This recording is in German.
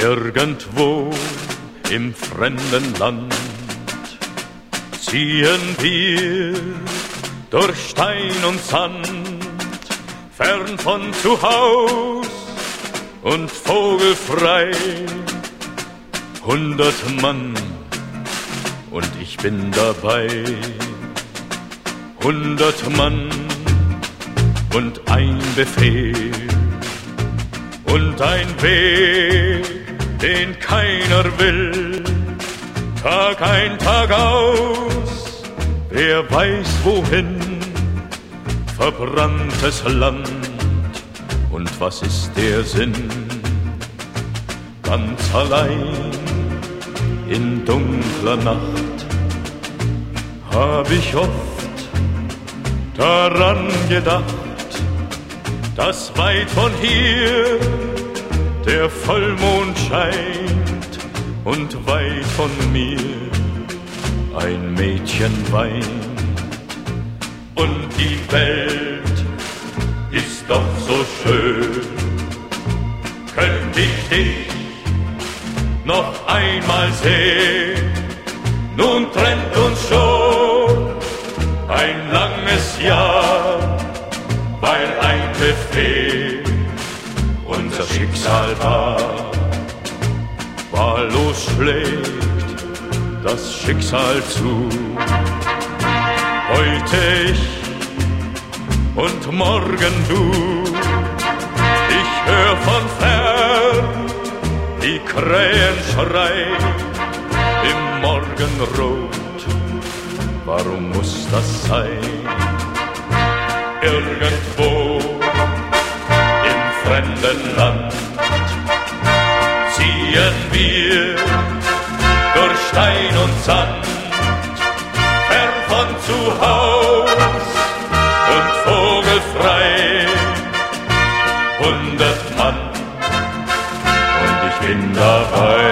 Irgendwo im fremden Land ziehen wir durch Stein und Sand, fern von zu Haus und vogelfrei. Hundert Mann und ich bin dabei. Hundert Mann und ein Befehl und ein Weg, den keiner will. Tag ein, Tag aus, wer weiß wohin, verbranntes Land. Und was ist der Sinn? Ganz allein in dunkler Nacht hab ich oft daran gedacht, dass weit von hier der Vollmond scheint und weit von mir ein Mädchen weint. Und die Welt ist doch so schön, könnte ich dich noch einmal sehen. Nun trennt uns schon ein langes Jahr, weil ein Befehl unser Schicksal war. Wahllos schlägt das Schicksal zu. Heute ich und morgen du. Ich hör von fern die Krähen schreien im Morgenrot. Warum muss das sein? Irgendwo fremden Land ziehen wir durch Stein und Sand, fern von zu Haus und vogelfrei. Hundert Mann und ich bin dabei.